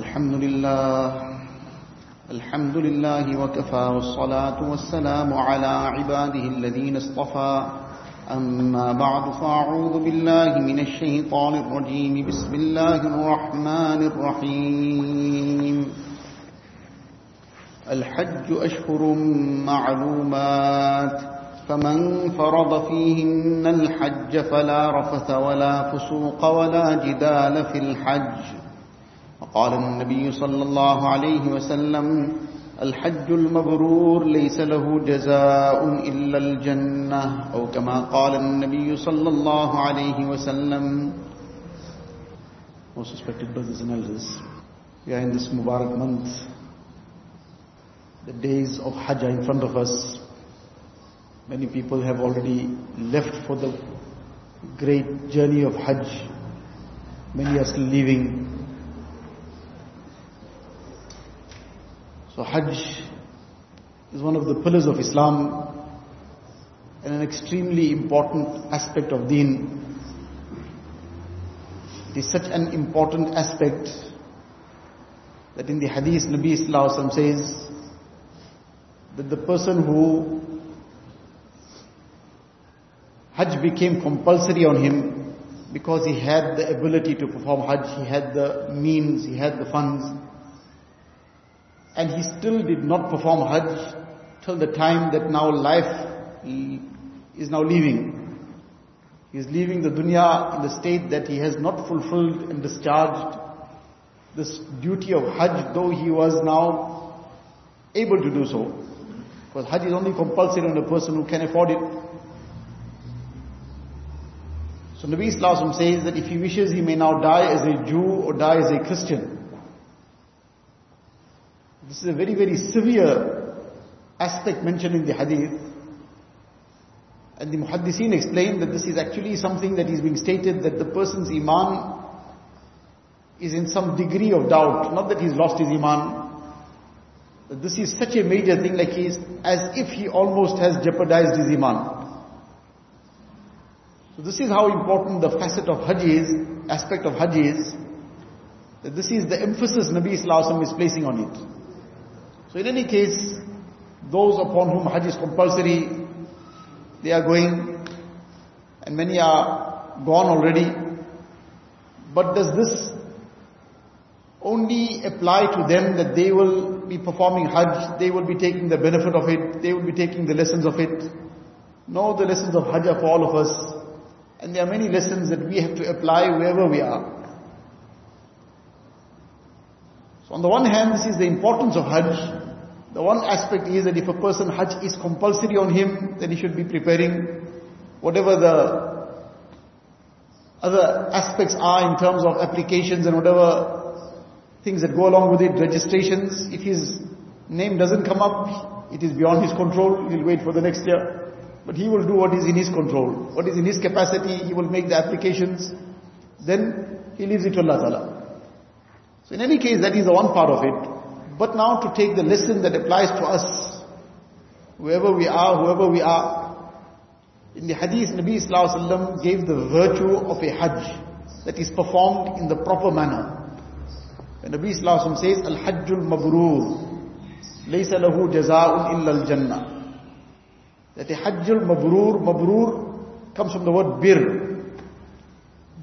الحمد لله. الحمد لله وكفى والصلاة والسلام على عباده الذين اصطفى. أما بعد فأعوذ بالله من الشيطان الرجيم. بسم الله الرحمن الرحيم. الحج أشهر معلومات. فمن فرض فيهن الحج فلا رفث ولا فسوق ولا جدال في الحج. وقال النبي صلى الله عليه وسلم الحج المبرور ليس له جزاء إلا الجنة أو كما قال النبي صلى الله عليه وسلم Most respected brothers and elders, we are in this Mubarak month. The days of Hajj are in front of us. Many people have already left for the great journey of Hajj. Many are still leaving. So Hajj is one of the pillars of Islam and an extremely important aspect of deen. It is such an important aspect that in the hadith Nabi Wasallam says that the person who Hajj became compulsory on him because he had the ability to perform Hajj, he had the means, he had the funds, and he still did not perform Hajj till the time that now life is now leaving. He is leaving the dunya in the state that he has not fulfilled and discharged this duty of Hajj, though he was now able to do so. Because Hajj is only compulsory on a person who can afford it. So Nabi Islam says that if he wishes, he may now die as a Jew or die as a Christian. This is a very, very severe aspect mentioned in the hadith. And the muhaddiseen explain that this is actually something that is being stated that the person's iman is in some degree of doubt. Not that he's lost his iman. That this is such a major thing like he is as if he almost has jeopardized his iman. So this is how important the facet of Hajj is, aspect of Hajj is, that this is the emphasis Nabi Sallallahu is placing on it. So in any case, those upon whom Hajj is compulsory, they are going, and many are gone already. But does this only apply to them that they will be performing Hajj, they will be taking the benefit of it, they will be taking the lessons of it? No, the lessons of Hajj are for all of us. And there are many lessons that we have to apply wherever we are. So on the one hand, this is the importance of Hajj. The one aspect is that if a person Hajj is compulsory on him, then he should be preparing whatever the other aspects are in terms of applications and whatever things that go along with it, registrations. If his name doesn't come up, it is beyond his control, he'll wait for the next year. But he will do what is in his control. What is in his capacity, he will make the applications. Then he leaves it to Allah Ta'ala. So in any case, that is the one part of it. But now to take the lesson that applies to us, wherever we are, whoever we are. In the hadith, Nabi Sallallahu Alaihi Wasallam gave the virtue of a hajj that is performed in the proper manner. And Nabi Wasallam says, Al-Hajjul Mabrur, laysa lahu jaza'un illa al-jannah. That a hajjul mabrur, mabrur comes from the word bir.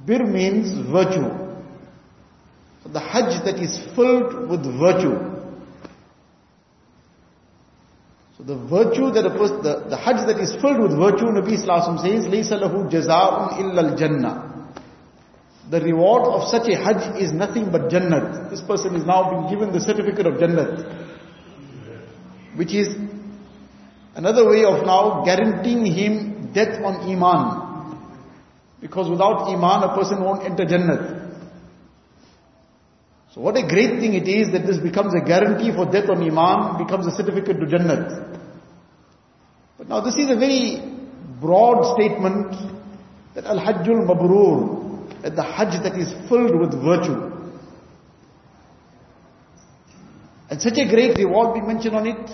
Bir means virtue So the hajj that is filled with virtue. So the virtue that a person, the, the hajj that is filled with virtue, Nabi Sallallahu says, لَيْسَ لَهُ جَزَاءٌ إِلَّا الْجَنَّةِ The reward of such a hajj is nothing but jannat. This person is now being given the certificate of jannat. Which is another way of now guaranteeing him death on iman. Because without iman a person won't enter jannat. So what a great thing it is that this becomes a guarantee for death on Iman, becomes a certificate to Jannat. But now this is a very broad statement that Al-Hajjul Mabrur, that the Hajj that is filled with virtue. And such a great reward being mentioned on it.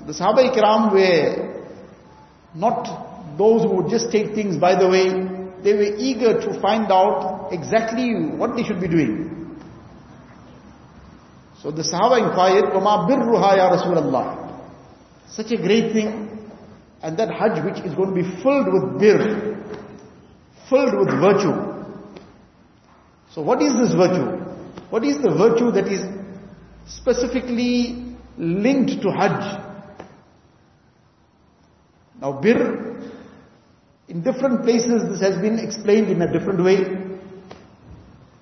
So the Sahaba Ikram were not those who would just take things by the way. They were eager to find out exactly what they should be doing. So the Sahaba inquired, وَمَا بِرُّهَا يَا رَسُولَ اللَّهِ Such a great thing. And that Hajj which is going to be filled with bir, filled with virtue. So what is this virtue? What is the virtue that is specifically linked to Hajj? Now bir, in different places this has been explained in a different way.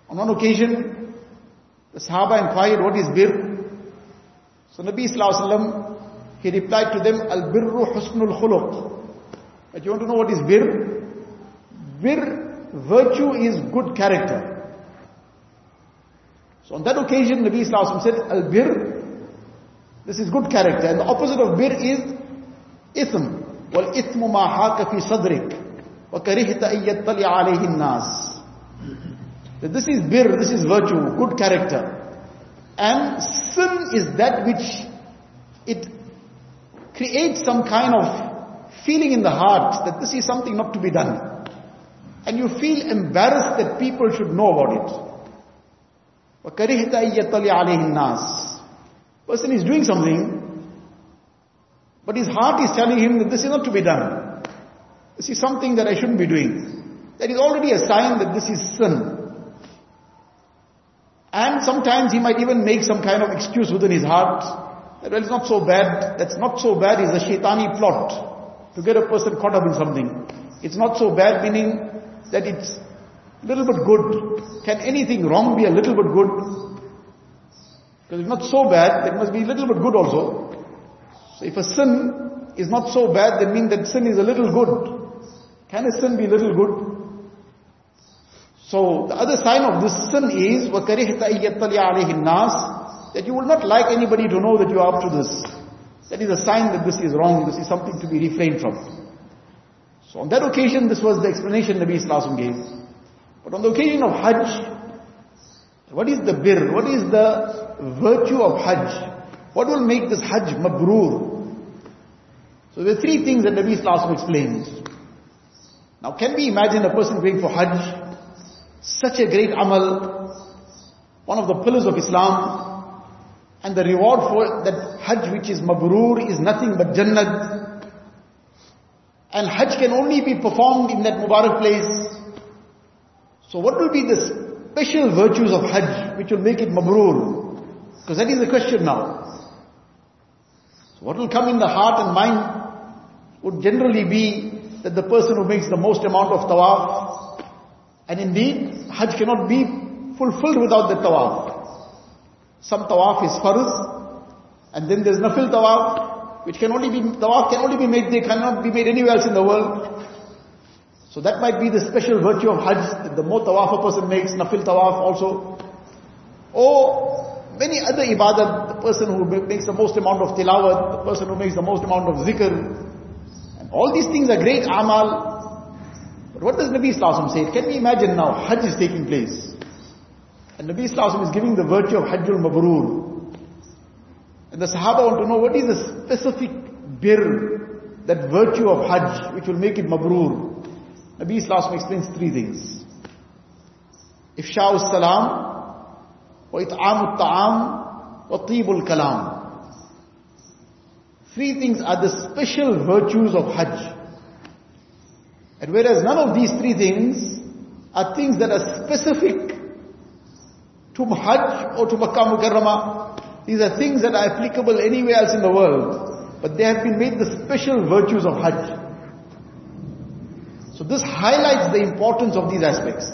On one occasion, the Sahaba inquired, what is bir? So Nabi Sallallahu Alaihi Wasallam, he replied to them, Al-birru husnul khuluq. But you want to know what is bir? Bir, virtue is good character. So on that occasion, Nabi Sallallahu said, Al-bir, this is good character. And the opposite of bir is ithm. وَالْإِثْمُ مَا حَاكَ فِي صَدْرِكَ وَكَرِهْتَ أَن يَطَّلِعَ عَلَيْهِ النَّاسِ that this is bir, this is virtue, good character. And sin is that which it creates some kind of feeling in the heart that this is something not to be done. And you feel embarrassed that people should know about it. وَكَرِهْتَ أَيَّطَّلِعَ عَلَيْهِ النَّاسِ Person is doing something, but his heart is telling him that this is not to be done. This is something that I shouldn't be doing. That is already a sign that this is sin. And sometimes he might even make some kind of excuse within his heart. That, well, it's not so bad. That's not so bad is a shaitani plot to get a person caught up in something. It's not so bad meaning that it's a little bit good. Can anything wrong be a little bit good? Because it's not so bad, it must be a little bit good also. So if a sin is not so bad, then means that sin is a little good. Can a sin be little good? So the other sign of this sin is وَكَرِهْتَ عَلَيْهِ النَّاسِ That you will not like anybody to know that you are up to this. That is a sign that this is wrong, this is something to be refrained from. So on that occasion, this was the explanation Nabi Sallallahu gave. But on the occasion of Hajj, what is the bir? What is the virtue of Hajj? What will make this Hajj mabrur? So there are three things that Nabi Sallallahu explains. Now can we imagine a person going for Hajj such a great amal, one of the pillars of Islam, and the reward for that Hajj which is mabrur is nothing but Jannat. And Hajj can only be performed in that Mubarak place. So what will be the special virtues of Hajj which will make it mabrur? Because that is the question now. So what will come in the heart and mind would generally be that the person who makes the most amount of tawaf and indeed, Hajj cannot be fulfilled without the tawaf. Some tawaf is farz, and then there's nafil tawaf, which can only be, tawaf can only be made, they cannot be made anywhere else in the world. So that might be the special virtue of Hajj, that the more tawaf a person makes, nafil tawaf also. Or many other ibadat, the person who makes the most amount of tilawat, the person who makes the most amount of zikr. And all these things are great amal, what does Nabi Sallallahu say? Can we imagine now, Hajj is taking place. And Nabi Sallallahu is giving the virtue of Hajjul Mabrur. And the Sahaba want to know what is the specific bir, that virtue of Hajj, which will make it Mabrur. Nabi Sallallahu explains three things. Ifsha'u salam, wa it'amu ta'am, wa tibul kalam. Three things are the special virtues of Hajj. And whereas none of these three things are things that are specific to Hajj or to Makkah Mukarramah, these are things that are applicable anywhere else in the world. But they have been made the special virtues of Hajj. So this highlights the importance of these aspects.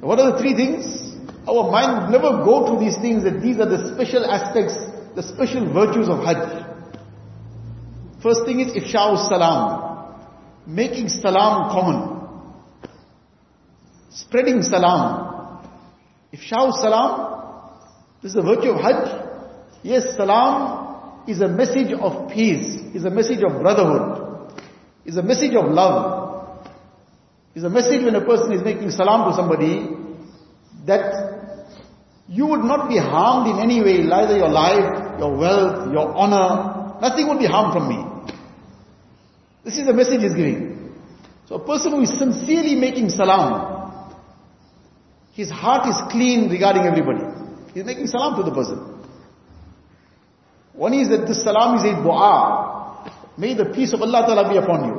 What are the three things? Our mind would never go to these things that these are the special aspects, the special virtues of Hajj. First thing is ifsha'u salam making salam common, spreading salam. Ifsha'u salam, this is the virtue of Hajj. Yes, salam is a message of peace, is a message of brotherhood, is a message of love, is a message when a person is making salam to somebody that you would not be harmed in any way, either your life, your wealth, your honor, nothing would be harmed from me. This is the message he's giving. So a person who is sincerely making salam, his heart is clean regarding everybody. He's making salam to the person. One is that this salam is a dua. May the peace of Allah Ta'ala be upon you.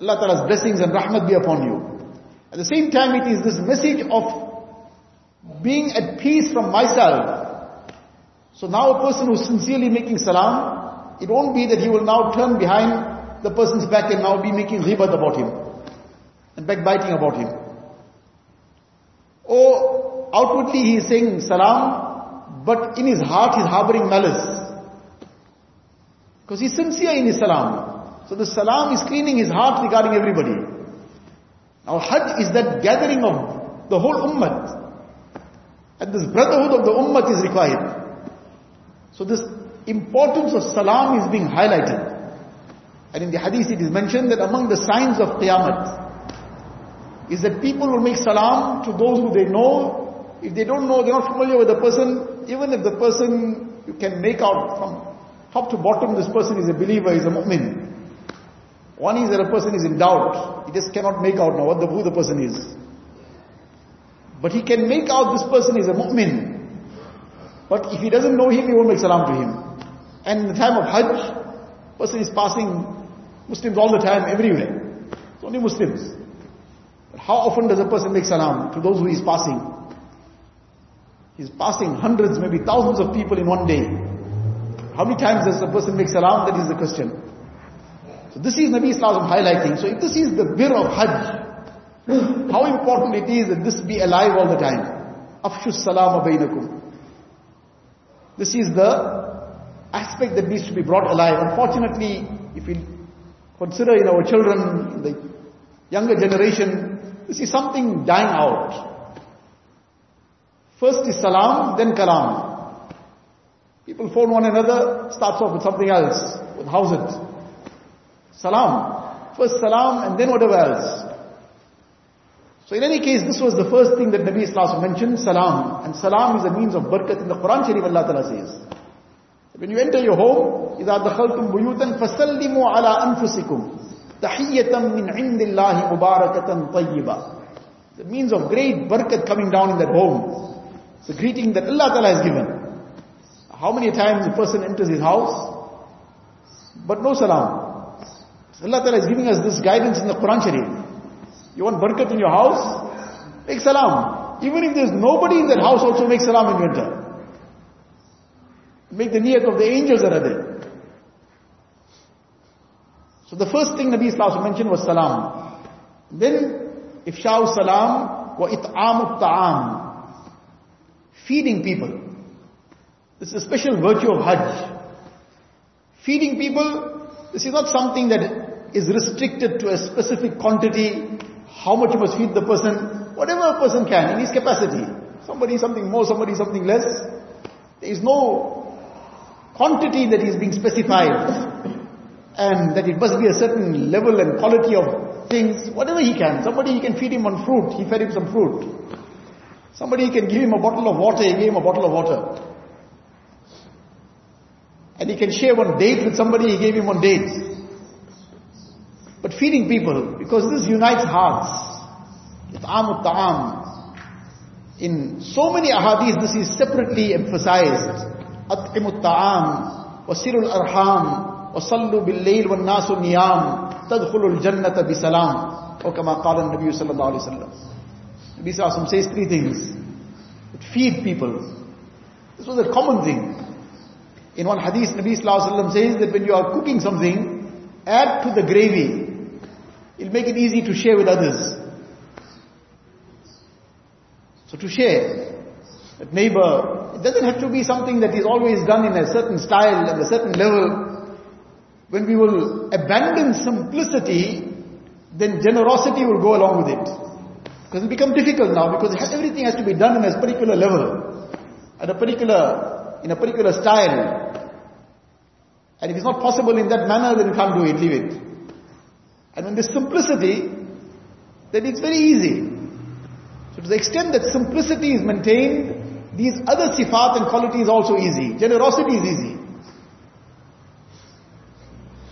Allah Ta'ala's blessings and rahmat be upon you. At the same time, it is this message of being at peace from myself. So now a person who's sincerely making salam, it won't be that he will now turn behind the person's back and now be making ghibat about him and backbiting about him. Or outwardly he is saying salam, but in his heart he's harboring malice. Because he's sincere in his salam. So the salam is cleaning his heart regarding everybody. Now Hajj is that gathering of the whole ummah. And this brotherhood of the ummah is required. So this importance of salam is being highlighted. And in the hadith it is mentioned that among the signs of qiyamah, is that people will make salam to those who they know. If they don't know, they're not familiar with the person, even if the person you can make out from top to bottom, this person is a believer, is a mu'min. One is that a person is in doubt. He just cannot make out now what the, who the person is. But he can make out this person is a mu'min. But if he doesn't know him, he won't make salam to him. And in the time of Hajj, person is passing Muslims all the time, everywhere. It's only Muslims. How often does a person make salam to those who who is passing? He's passing hundreds, maybe thousands of people in one day. How many times does a person make salam? That is the question. So this is Nabi Islam highlighting. So if this is the bir of Hajj, how important it is that this be alive all the time. Afshu salam bainakum. This is the aspect that needs to be brought alive. Unfortunately, if we consider in our children, the younger generation, you see something dying out. First is salam, then kalam. People phone one another, starts off with something else, with how's it? Salam. First salam and then whatever else. So in any case, this was the first thing that Nabi Islam mentioned, salam. And salam is a means of barakat in the Quran Sharif Allah Ta'ala says. When you enter your home, إِذَا دَخَلْتُمْ بُيُوتًا فَسَلِّمُوا عَلَىٰ أَنفُسِكُمْ Tahiyyatan min indillahi mubarakatan tayyiba. The means of great barakat coming down in that home. It's a greeting that Allah Ta'ala has given. How many times a person enters his house, but no salam. So Allah Ta'ala is giving us this guidance in the Quran Sharif. You want barakat in your house? Make salam. Even if there's nobody in that house, also make salam when you enter. Make the niyat of the angels that are there. So the first thing Nabi Sallallahu mentioned was salam. Then, ifsha'u salam wa it'amu ta'am. Feeding people. This is a special virtue of Hajj. Feeding people, this is not something that is restricted to a specific quantity, how much you must feed the person, whatever a person can, in his capacity. Somebody something more, somebody something less. There is no quantity that is being specified and that it must be a certain level and quality of things, whatever he can. Somebody he can feed him on fruit, he fed him some fruit. Somebody he can give him a bottle of water, he gave him a bottle of water. And he can share one date with somebody, he gave him one date. But feeding people, because this unites hearts. It'amut ta'am. In so many ahadith, this is separately emphasized. At'imut ta'am, wasilul arham, وصلوا بالليل والناس نيام تدخل الجنة بسلام or كما قال النبي صلى الله عليه وسلم Nabi Sallallahu says three things feed people this was a common thing in one hadith Nabi Sallallahu says that when you are cooking something add to the gravy it'll make it easy to share with others so to share that neighbor it doesn't have to be something that is always done in a certain style and a certain level when we will abandon simplicity, then generosity will go along with it. Because it becomes difficult now, because everything has to be done in a particular level, at a particular, in a particular style. And if it's not possible in that manner, then you can't do it, leave it. And when there's simplicity, then it's very easy. So to the extent that simplicity is maintained, these other sifat and qualities also easy. Generosity is easy.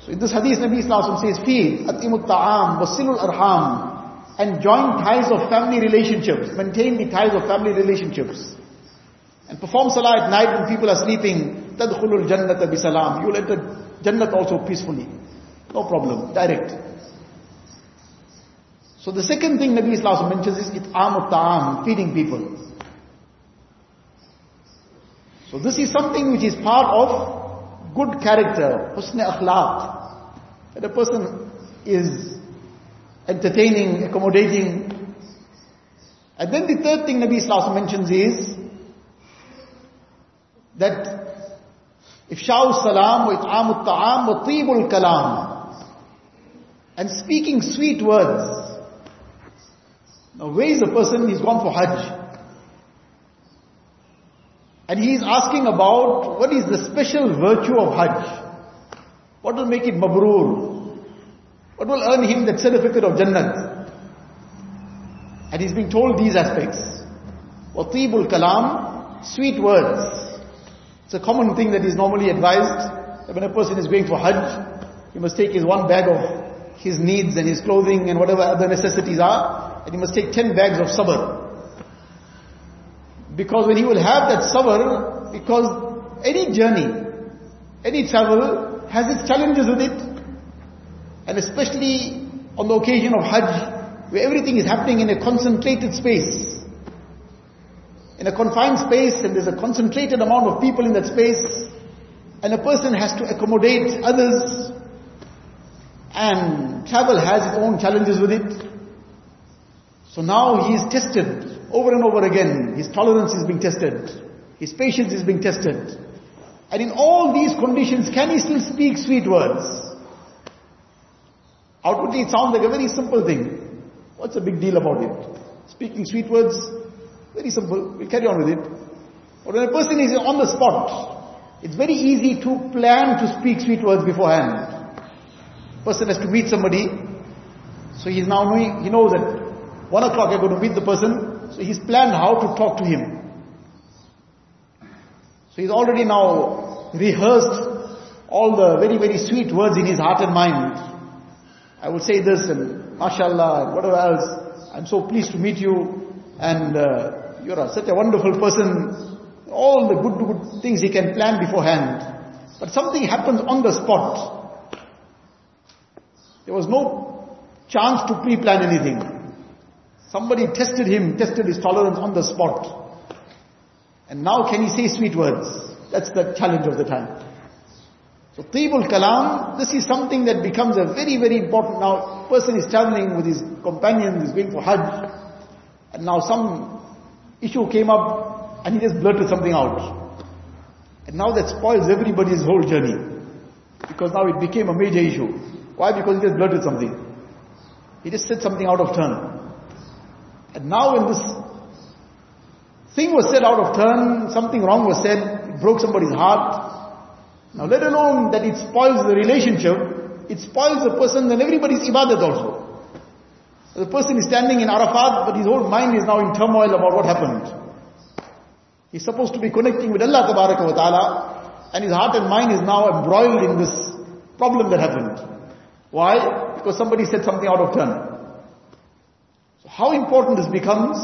So in this hadith, Nabi Islam says, Feed, atimut ta'am, wasilul arham, and join ties of family relationships, maintain the ties of family relationships. And perform salah at night when people are sleeping, tadkhulul jannata bisalam, you'll enter jannat also peacefully. No problem, direct. So the second thing Nabi Islam mentions is it'am ta'am, feeding people. So this is something which is part of good character, husn akhlaq. That a person is entertaining, accommodating. And then the third thing Nabi Islam mentions is that if ifsha'u salam wa it'amu ta'am wa tibul kalam. And speaking sweet words. Now where is the person? He's gone for Hajj. And he is asking about what is the special virtue of Hajj. What will make it mabrur? What will earn him that certificate of Jannat? And he's being told these aspects. Watibul kalam, sweet words. It's a common thing that is normally advised that when a person is going for Hajj, he must take his one bag of his needs and his clothing and whatever other necessities are, and he must take ten bags of sabr. Because when he will have that sabr, because any journey, any travel has its challenges with it. And especially on the occasion of Hajj, where everything is happening in a concentrated space. In a confined space and there's a concentrated amount of people in that space. And a person has to accommodate others. And travel has its own challenges with it. So now he is tested over and over again. His tolerance is being tested. His patience is being tested. And in all these conditions, can he still speak sweet words? Outwardly it sounds like a very simple thing. What's the big deal about it? Speaking sweet words, very simple. We'll carry on with it. But when a person is on the spot, it's very easy to plan to speak sweet words beforehand. Person has to meet somebody, so he's now knowing, he knows that one o'clock I'm going to meet the person, so he's planned how to talk to him. So he's already now rehearsed all the very, very sweet words in his heart and mind. I will say this and mashallah and whatever else. I'm so pleased to meet you and uh, you're a, such a wonderful person. All the good, good things he can plan beforehand. But something happens on the spot. There was no chance to pre-plan anything. Somebody tested him, tested his tolerance on the spot. And now can he say sweet words? That's the challenge of the time. So Tibul Kalam, this is something that becomes a very, very important. Now, person is traveling with his companions, is going for Hajj, and now some issue came up, and he just blurted something out. And now that spoils everybody's whole journey. Because now it became a major issue. Why? Because he just blurted something. He just said something out of turn. And now when this thing was said out of turn, something wrong was said, it broke somebody's heart. Now let alone that it spoils the relationship, it spoils the person and everybody's ibadat also. The person is standing in Arafat, but his whole mind is now in turmoil about what happened. He's supposed to be connecting with Allah ta'ala, and his heart and mind is now embroiled in this problem that happened. Why? Because somebody said something out of turn. How important this becomes,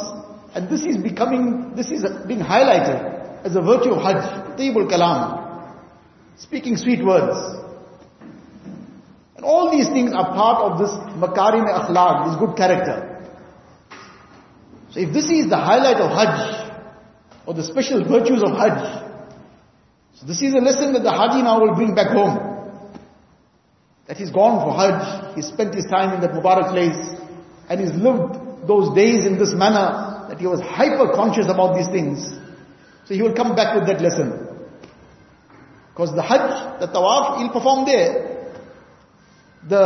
and this is becoming, this is being highlighted as a virtue of Hajj, Tayyibul Kalam, speaking sweet words. And all these things are part of this makarim akhlaq, this good character. So if this is the highlight of Hajj, or the special virtues of Hajj, so this is a lesson that the Haji now will bring back home. That he's gone for Hajj, he spent his time in that Mubarak place, and he's lived those days in this manner that he was hyper conscious about these things. So he will come back with that lesson. Because the Hajj, the Tawaf, he'll perform there. The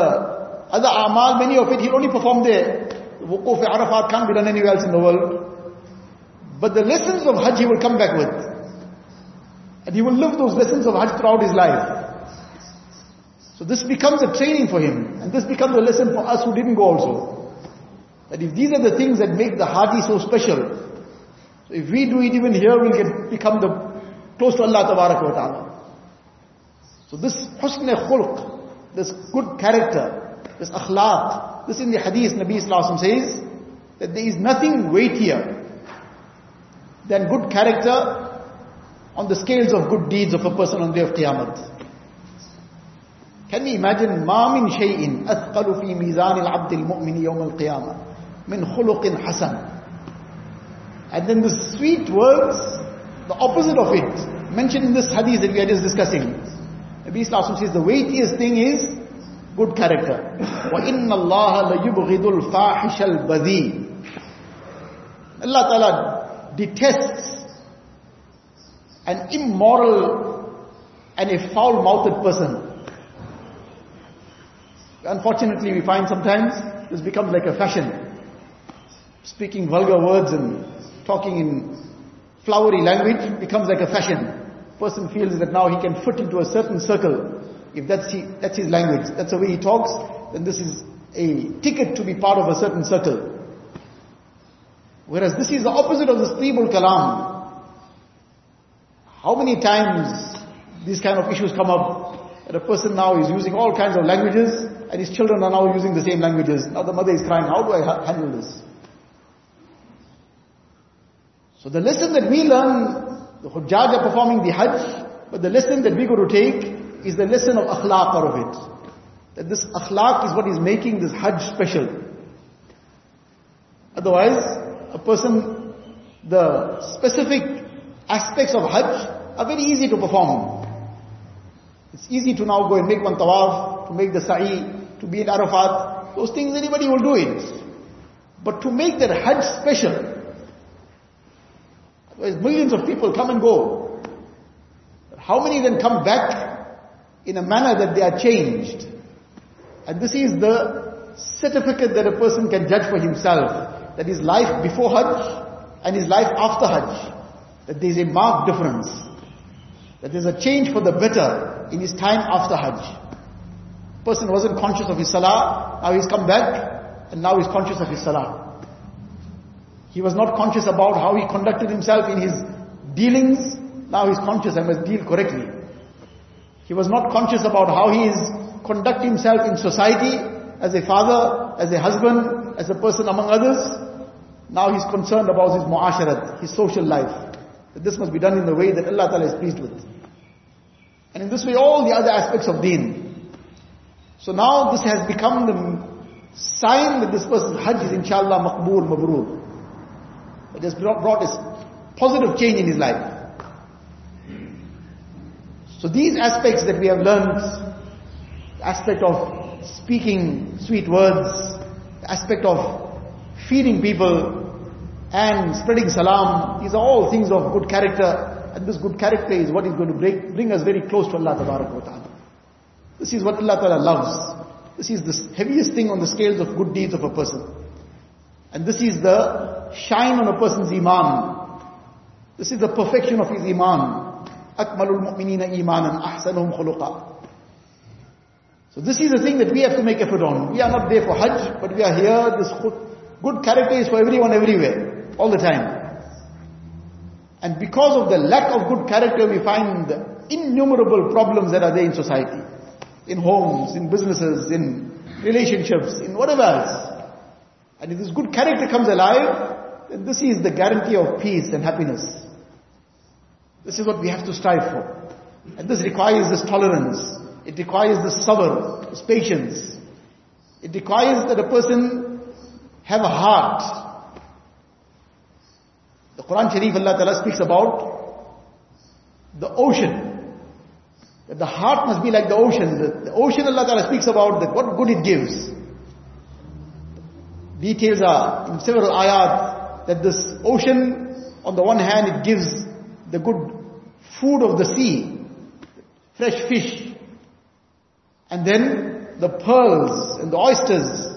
other Amal, many of it, he'll only perform there. The Wukuf Arafat can't be done anywhere else in the world. But the lessons of Hajj he will come back with. And he will live those lessons of Hajj throughout his life. So this becomes a training for him. And this becomes a lesson for us who didn't go also. That if these are the things that make the Hadi so special, so if we do it even here, we'll get, become the, close to Allah wa ta'ala. So this husn khulq, this good character, this akhlaq, this in the hadith Nabi Islam says, that there is nothing weightier than good character on the scales of good deeds of a person on the day of Qiyamah. Can we imagine ما من شيء أثقل في ميزان العبد المؤمن يوم القيامة من خلق حسن and then the sweet words the opposite of it mentioned in this hadith that we are just discussing Nabi Islam says the weightiest thing is good character وَإِنَّ اللَّهَ لَيُبْغِضُ الْفَاحِشَ الْبَذِي Allah Ta'ala detests an immoral and a foul-mouthed person Unfortunately, we find sometimes this becomes like a fashion. Speaking vulgar words and talking in flowery language becomes like a fashion. Person feels that now he can fit into a certain circle. If that's, he, that's his language, that's the way he talks, then this is a ticket to be part of a certain circle. Whereas this is the opposite of the Tibul Kalam. How many times these kind of issues come up that a person now is using all kinds of languages and his children are now using the same languages. Now the mother is crying, how do I handle this? So the lesson that we learn, the Hujjaj are performing the Hajj, but the lesson that we go to take is the lesson of akhlaq out of it. That this akhlaq is what is making this Hajj special. Otherwise, a person, the specific aspects of Hajj are very easy to perform. It's easy to now go and make one tawaf, to make the sa'i, to be in Arafat, those things anybody will do it. But to make that Hajj special, where millions of people come and go, how many then come back in a manner that they are changed? And this is the certificate that a person can judge for himself, that his life before Hajj and his life after Hajj, that there is a marked difference, that there is a change for the better in his time after Hajj. Person wasn't conscious of his salah, now he's come back, and now he's conscious of his salah. He was not conscious about how he conducted himself in his dealings, now he's conscious I must deal correctly. He was not conscious about how he is conducting himself in society, as a father, as a husband, as a person among others. Now he's concerned about his muasharat, his social life. That this must be done in the way that Allah Ta'ala is pleased with. And in this way all the other aspects of deen, so now this has become the sign that this person's Hajj is inshallah maqbool, mabrur. It has brought a positive change in his life. So these aspects that we have learned, aspect of speaking sweet words, aspect of feeding people, and spreading salam, these are all things of good character, and this good character is what is going to bring, bring us very close to Allah Ta'ala. This is what Allah Ta'ala loves. This is the heaviest thing on the scales of good deeds of a person. And this is the shine on a person's iman. This is the perfection of his iman. Akmalul mu'minina imanan ahsanum khuluqa. So this is the thing that we have to make effort on. We are not there for Hajj, but we are here. This good character is for everyone everywhere, all the time. And because of the lack of good character, we find innumerable problems that are there in society. In homes, in businesses, in relationships, in whatever else. And if this good character comes alive, this is the guarantee of peace and happiness. This is what we have to strive for. And this requires this tolerance. It requires this sabr, this patience. It requires that a person have a heart. The Quran Sharif Allah Ta'ala speaks about the ocean. That the heart must be like the ocean. The, the ocean Allah Ta'ala speaks about that what good it gives. Details are in several ayat that this ocean, on the one hand it gives the good food of the sea, fresh fish, and then the pearls and the oysters.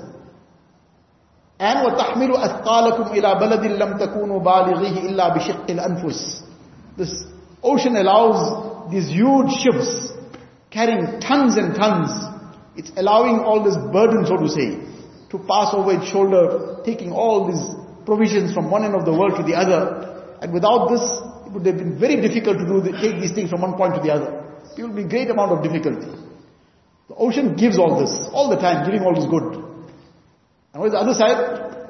And وَتَحْمِلُ أَثْقَالَكُمْ إِلَى بَلَدٍ لَمْ تَكُونُوا بَالِغِيهِ إِلَّا بِشِقِّ الْأَنفُسِ This ocean allows these huge ships carrying tons and tons. It's allowing all this burden, so to say, to pass over its shoulder, taking all these provisions from one end of the world to the other. And without this, it would have been very difficult to do the, take these things from one point to the other. It will be great amount of difficulty. The ocean gives all this, all the time, giving all this good. And on the other side,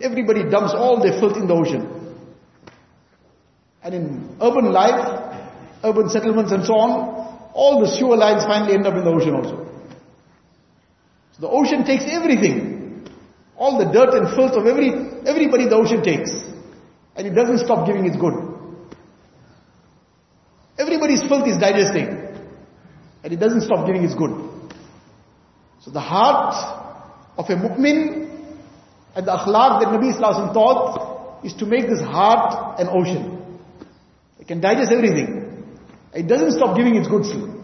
everybody dumps all their filth in the ocean. And in urban life, urban settlements and so on, all the sewer lines finally end up in the ocean also. So the ocean takes everything. All the dirt and filth of every, everybody the ocean takes. And it doesn't stop giving its good. Everybody's filth is digesting. And it doesn't stop giving its good. So the heart of a mu'min and the akhlaq that Nabi Sallallahu taught is to make this heart an ocean. It can digest everything. It doesn't stop giving its good still.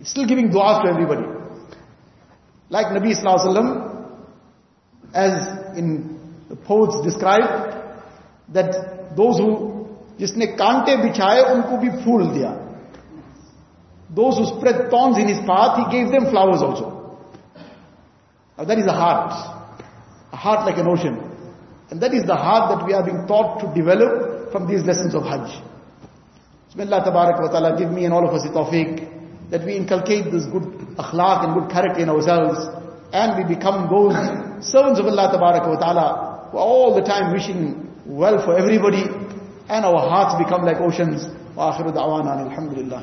It's still giving du'as to everybody. Like Nabi Sallallahu as in the poets describe, that those who जिसने कांटे बिछाए उनको भी फूल दिया those who spread thorns in his path, he gave them flowers also. Now that is a heart. A heart like an ocean. And that is the heart that we are being taught to develop from these lessons of Hajj. So may Allah wa ta'ala give me and all of us the tawfiq that we inculcate this good akhlaq and good character in ourselves and we become those servants of Allah wa ta'ala who are all the time wishing well for everybody and our hearts become like oceans. وآخر دعوانا الحمد لله